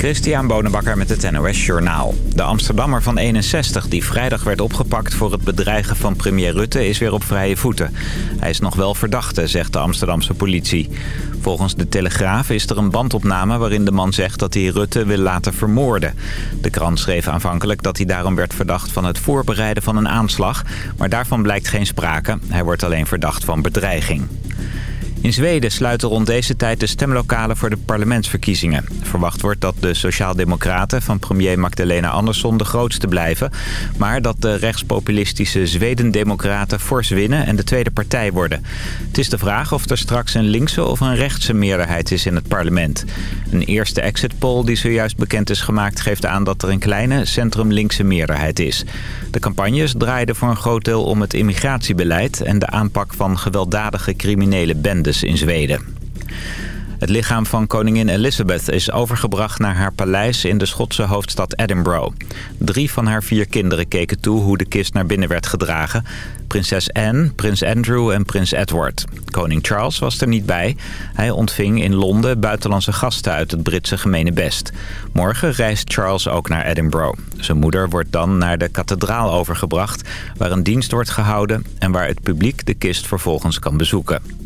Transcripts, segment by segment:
Christian Bonenbakker met het NOS Journaal. De Amsterdammer van 61 die vrijdag werd opgepakt voor het bedreigen van premier Rutte is weer op vrije voeten. Hij is nog wel verdachte, zegt de Amsterdamse politie. Volgens de Telegraaf is er een bandopname waarin de man zegt dat hij Rutte wil laten vermoorden. De krant schreef aanvankelijk dat hij daarom werd verdacht van het voorbereiden van een aanslag. Maar daarvan blijkt geen sprake. Hij wordt alleen verdacht van bedreiging. In Zweden sluiten rond deze tijd de stemlokalen voor de parlementsverkiezingen. Verwacht wordt dat de Sociaaldemocraten van premier Magdalena Andersson de grootste blijven. Maar dat de rechtspopulistische Zweden-democraten fors winnen en de tweede partij worden. Het is de vraag of er straks een linkse of een rechtse meerderheid is in het parlement. Een eerste exit poll die zojuist bekend is gemaakt geeft aan dat er een kleine centrum-linkse meerderheid is. De campagnes draaiden voor een groot deel om het immigratiebeleid en de aanpak van gewelddadige criminele in Zweden. Het lichaam van koningin Elizabeth is overgebracht naar haar paleis in de Schotse hoofdstad Edinburgh. Drie van haar vier kinderen keken toe hoe de kist naar binnen werd gedragen. Prinses Anne, prins Andrew en prins Edward. Koning Charles was er niet bij. Hij ontving in Londen buitenlandse gasten uit het Britse gemene best. Morgen reist Charles ook naar Edinburgh. Zijn moeder wordt dan naar de kathedraal overgebracht... waar een dienst wordt gehouden en waar het publiek de kist vervolgens kan bezoeken.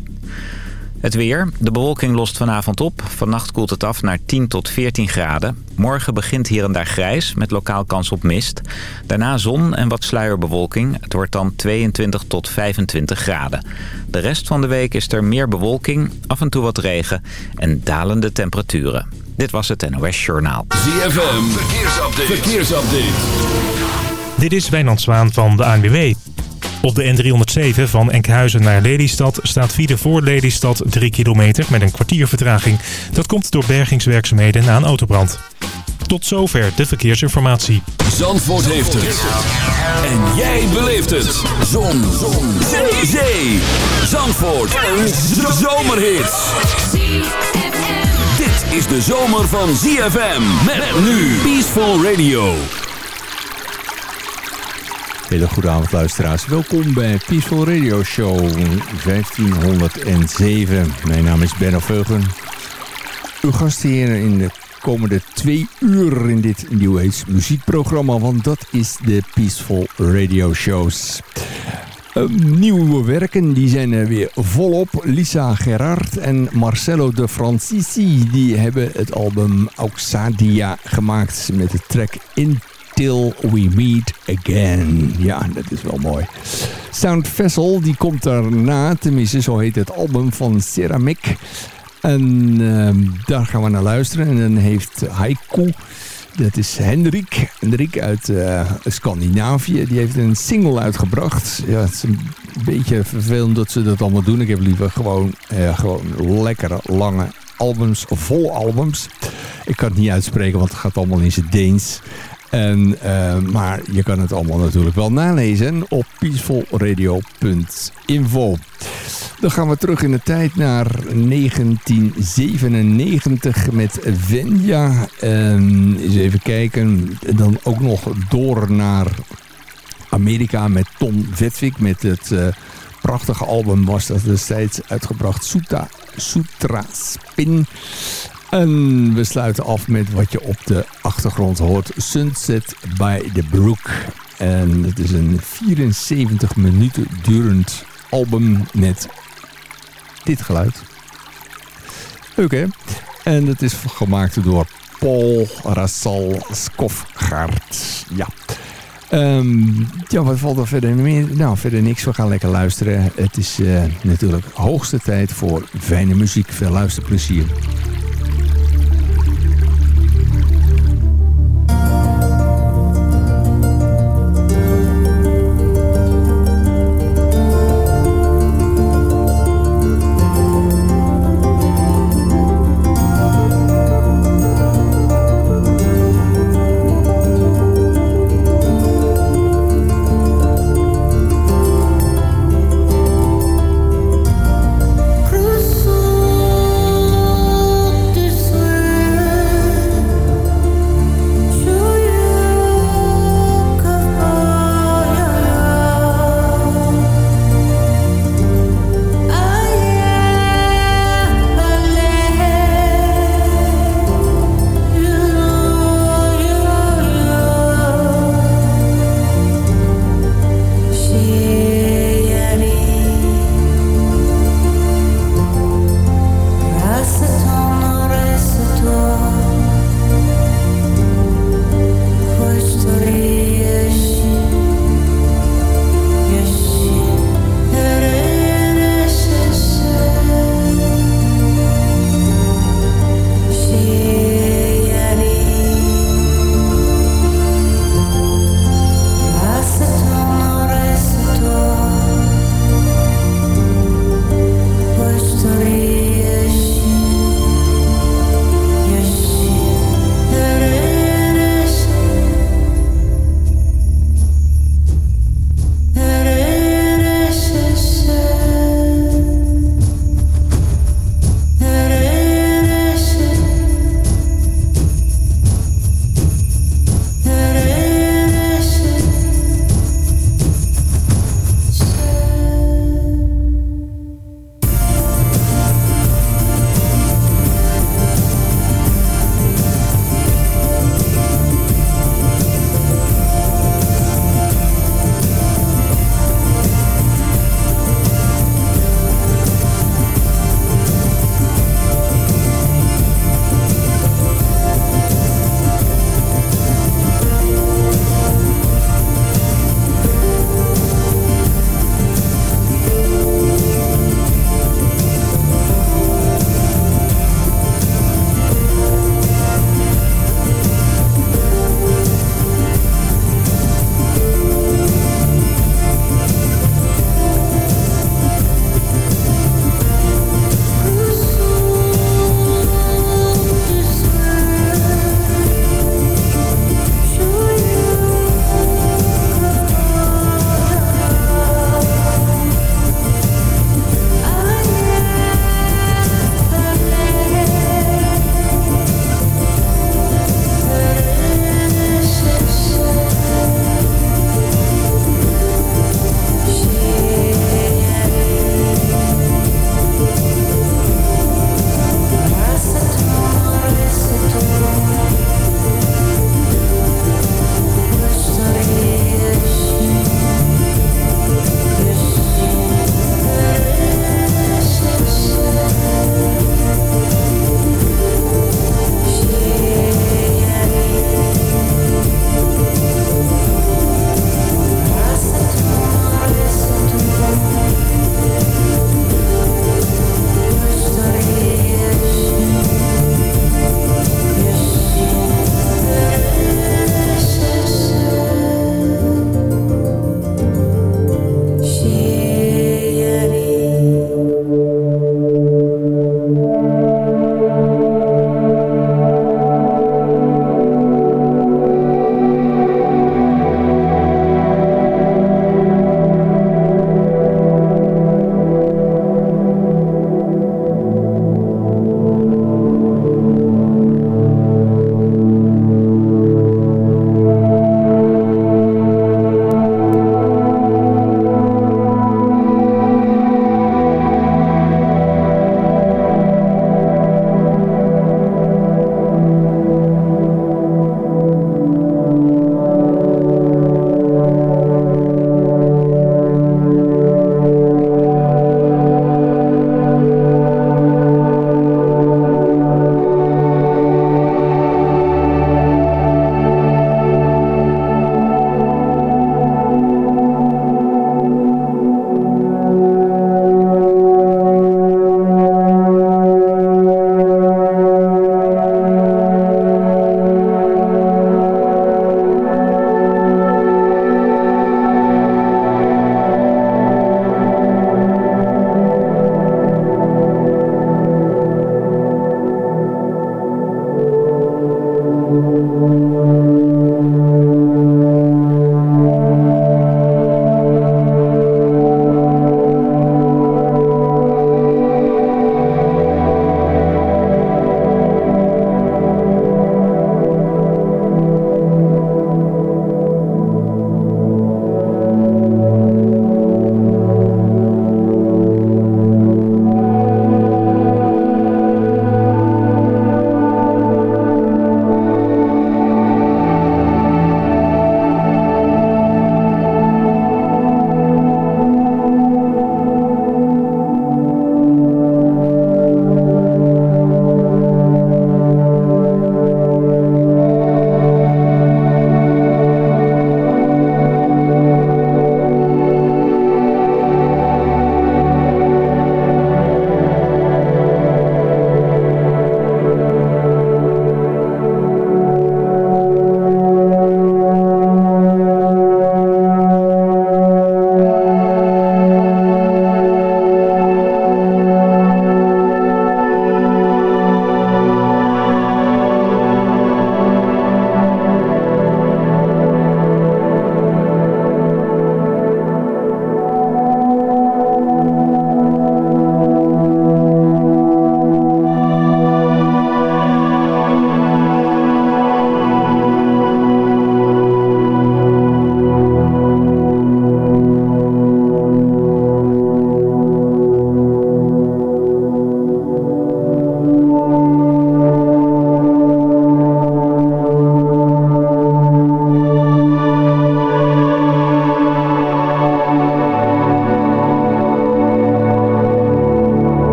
Het weer. De bewolking lost vanavond op. Vannacht koelt het af naar 10 tot 14 graden. Morgen begint hier en daar grijs met lokaal kans op mist. Daarna zon en wat sluierbewolking. Het wordt dan 22 tot 25 graden. De rest van de week is er meer bewolking, af en toe wat regen en dalende temperaturen. Dit was het NOS Journaal. ZFM. Verkeersupdate. Verkeersupdate. Dit is Wijnand Zwaan van de ANWB. Op de N307 van Enkhuizen naar Lelystad staat file voor Lelystad 3 kilometer met een kwartier vertraging. Dat komt door bergingswerkzaamheden na een autobrand. Tot zover de verkeersinformatie. Zandvoort heeft het. En jij beleeft het. Zon. Zon. Zee. Zee. Zandvoort. Een zomerhit. Dit is de zomer van ZFM. Met nu Peaceful Radio. Hele goede avond luisteraars. Welkom bij Peaceful Radio Show 1507. Mijn naam is Benno Veugen. Uw gastheer in de komende twee uur in dit New muziekprogramma. Want dat is de Peaceful Radio Shows. Uh, nieuwe werken, die zijn er weer volop. Lisa Gerard en Marcelo de Francisci, die hebben het album Auxadia gemaakt met de track In Till We Meet Again. Ja, dat is wel mooi. Sound Vessel, die komt daarna. Tenminste, zo heet het album van Ceramic. En uh, daar gaan we naar luisteren. En dan heeft Haiku... Dat is Hendrik. Hendrik uit uh, Scandinavië. Die heeft een single uitgebracht. Ja, het is een beetje vervelend dat ze dat allemaal doen. Ik heb liever gewoon, uh, gewoon lekkere, lange albums. Vol albums. Ik kan het niet uitspreken, want het gaat allemaal in zijn Deens. En, uh, maar je kan het allemaal natuurlijk wel nalezen op peacefulradio.info. Dan gaan we terug in de tijd naar 1997 met Venja. En eens even kijken. Dan ook nog door naar Amerika met Tom Vetvik. Met het uh, prachtige album was dat destijds uitgebracht. Sutra Spin. En we sluiten af met wat je op de achtergrond hoort. Sunset by the Brook. En het is een 74 minuten durend album met dit geluid. Hè? En het is gemaakt door Paul Rassal Skofgaard. Ja. Um, ja, wat valt er verder meer? Nou, verder niks. We gaan lekker luisteren. Het is uh, natuurlijk hoogste tijd voor fijne muziek. Veel luisterplezier.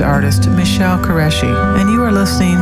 artist Michelle Qureshi, and you are listening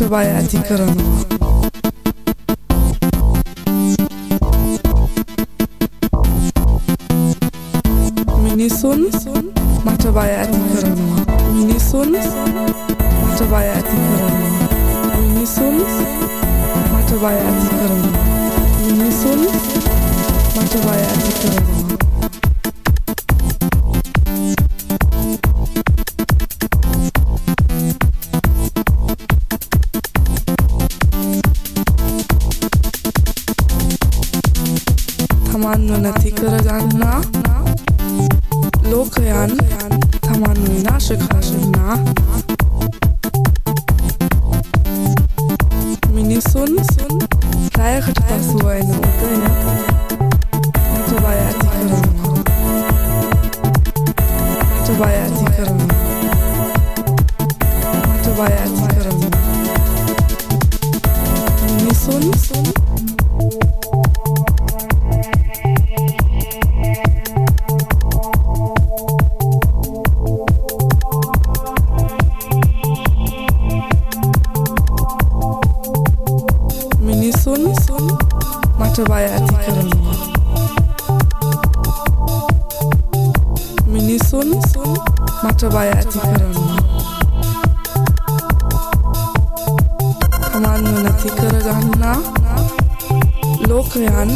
Tobajati Koronova. Minisun Matovajati Florian,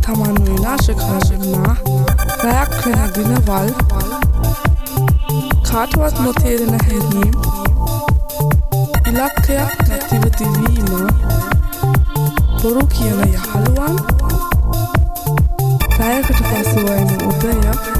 Tamanuela Shekharina, Rayak Renadine Wal, Katwat Noterina Hernim, Ilakya Nativity Vima, Borukiana Yahalwan, Rayak Tafasuwa in Udaya,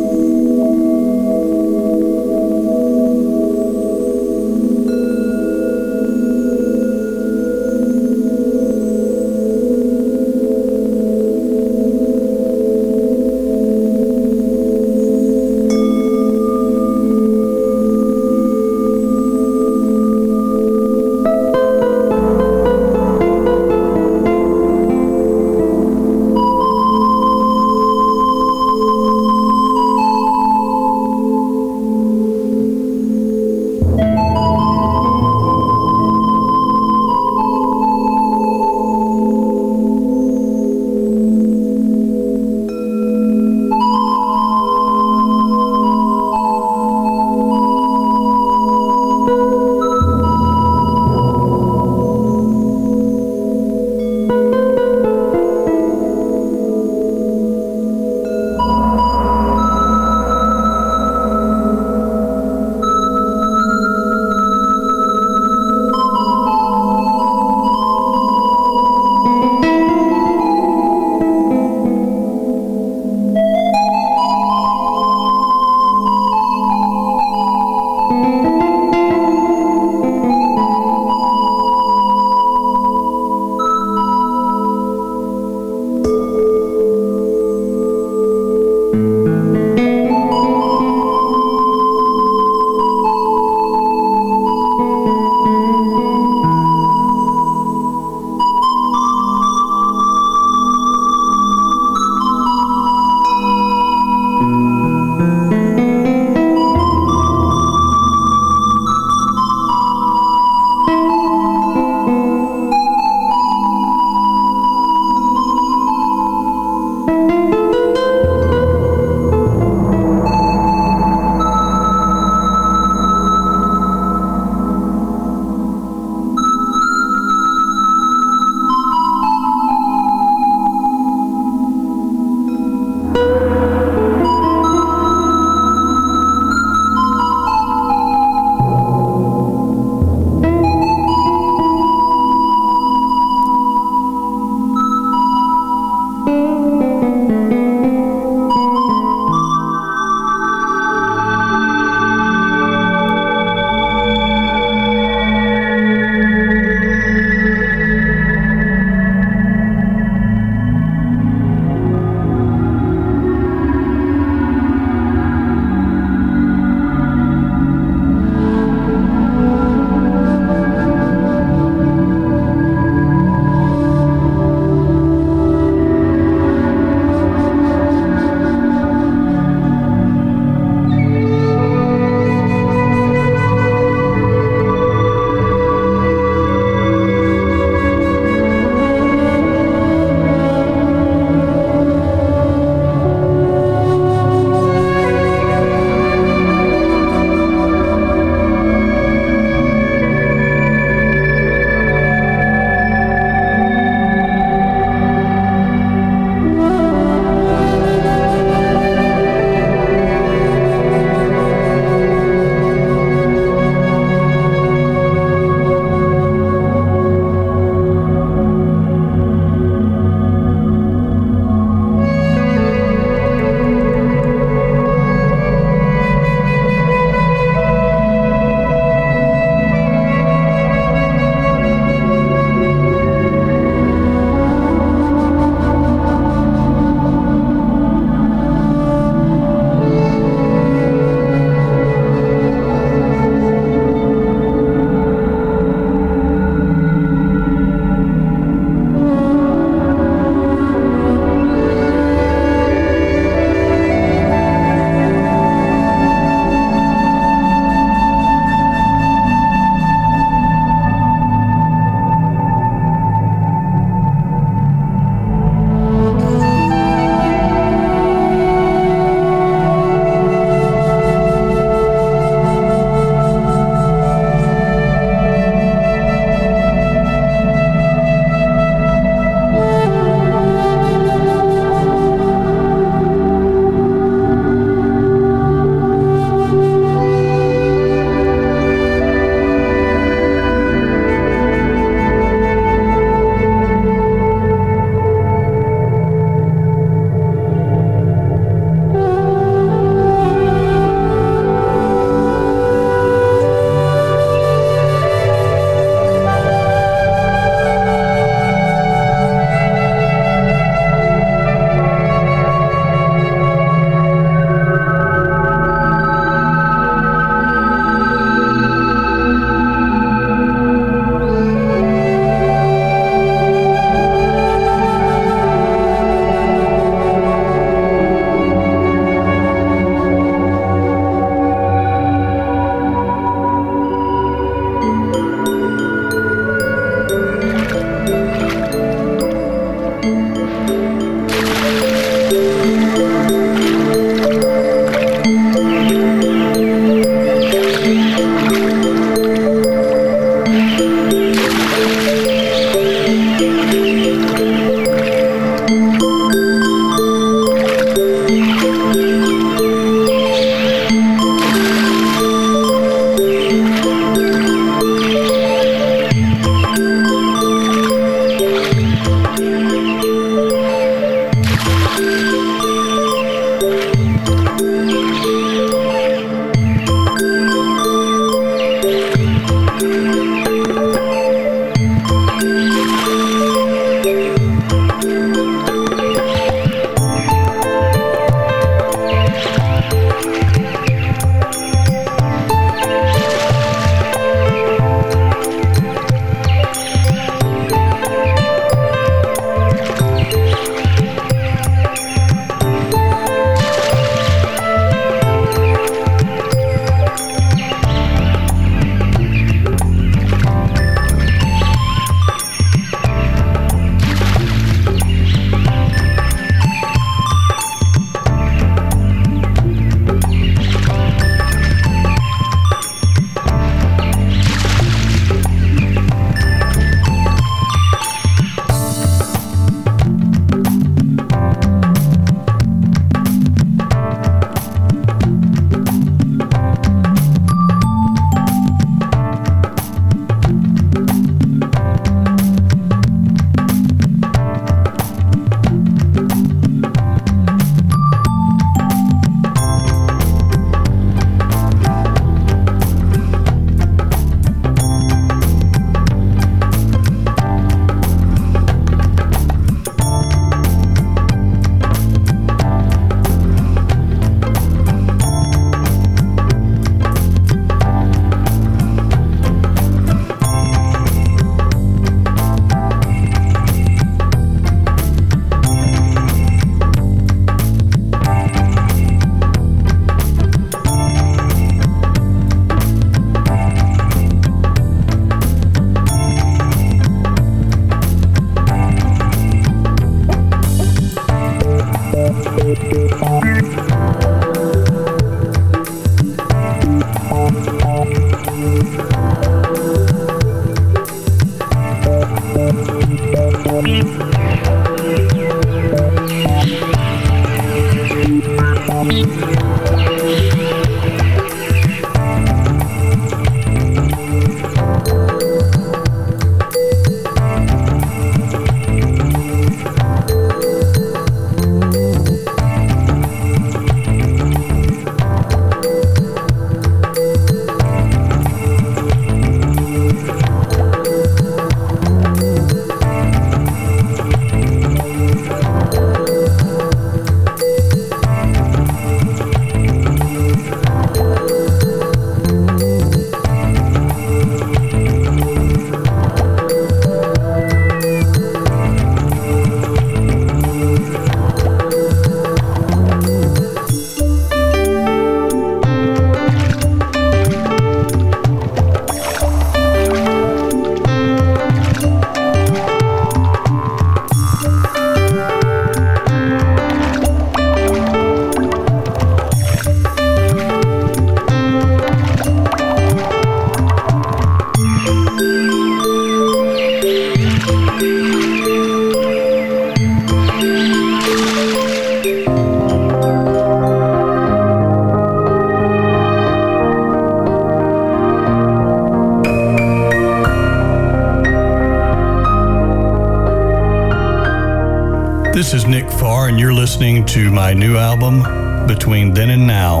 to my new album, Between Then and Now,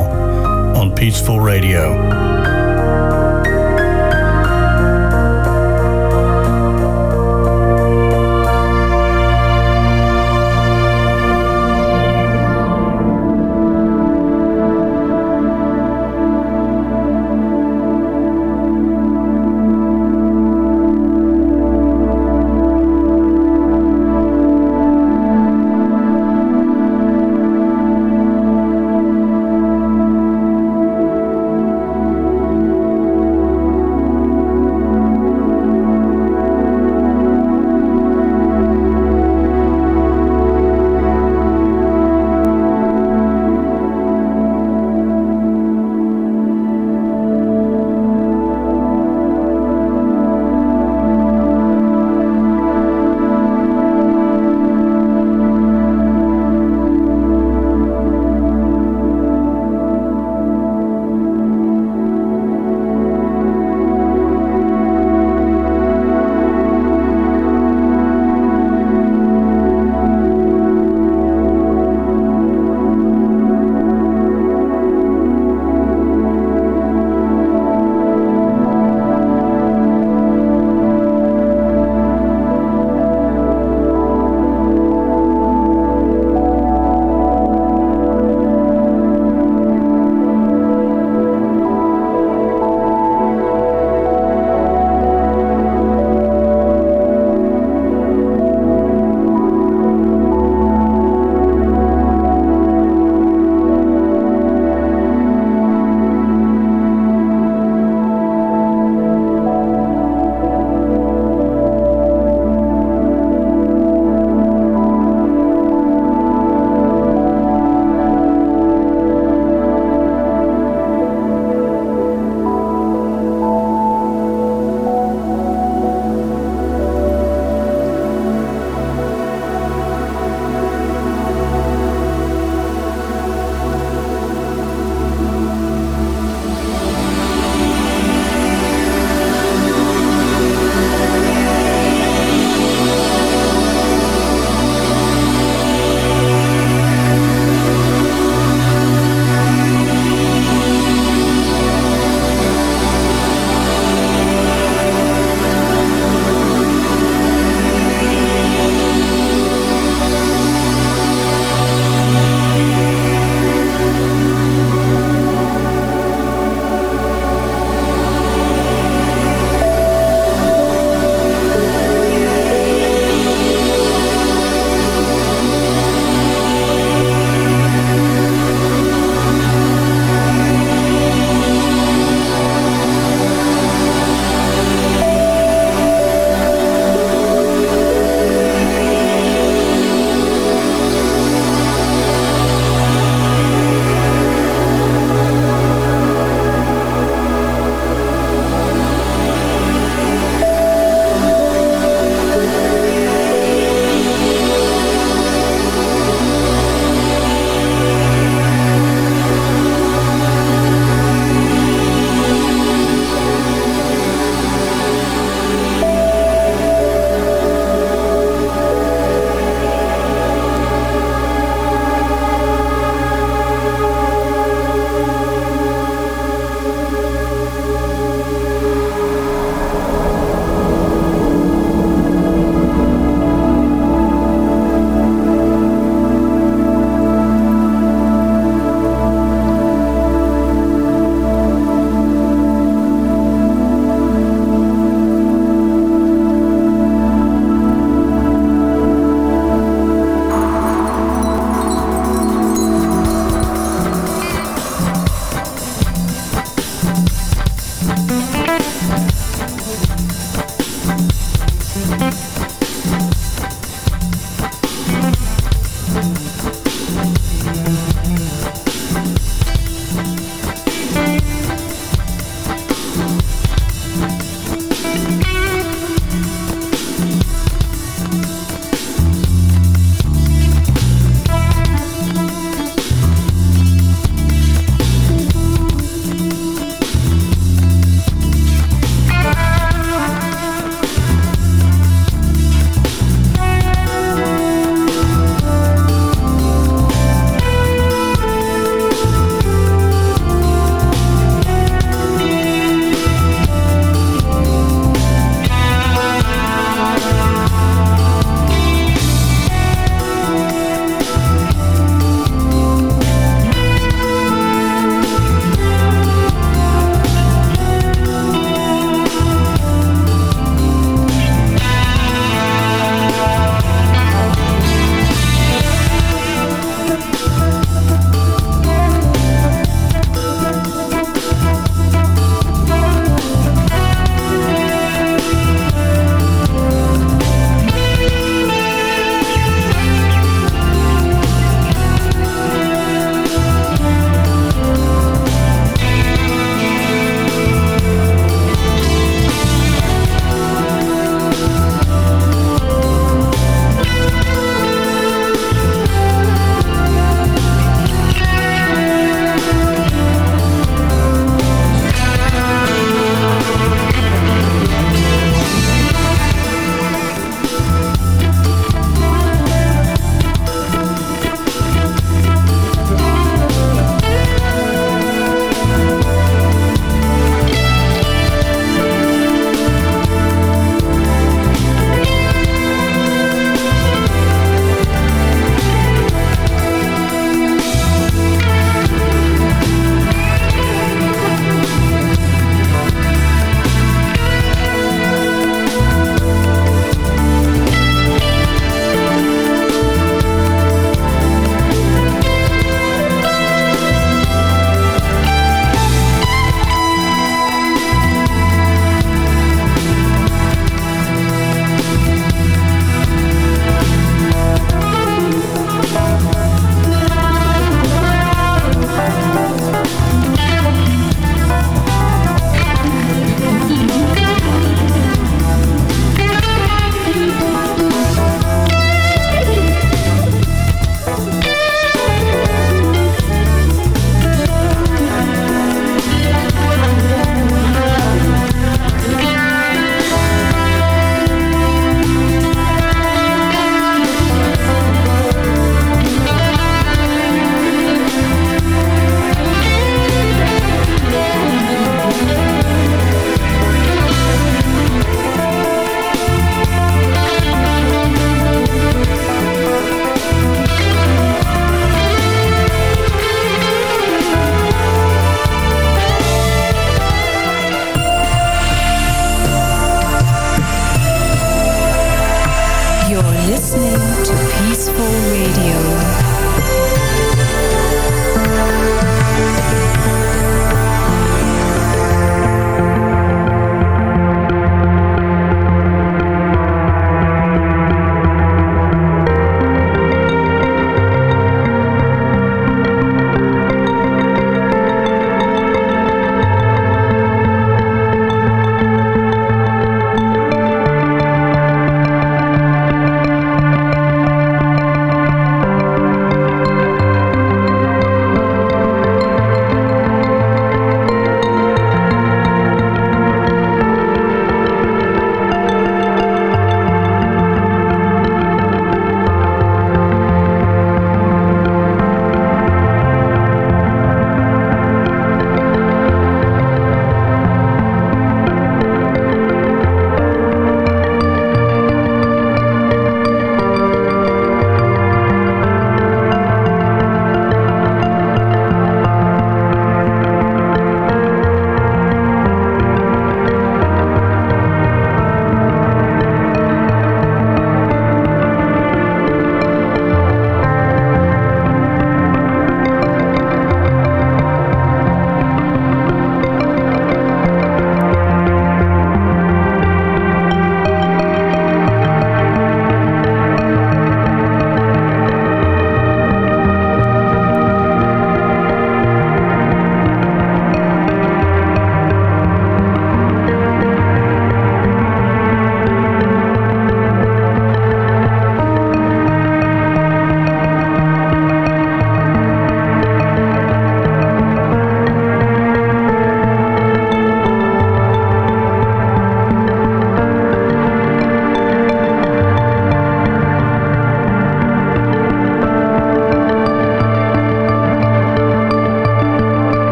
on Peaceful Radio.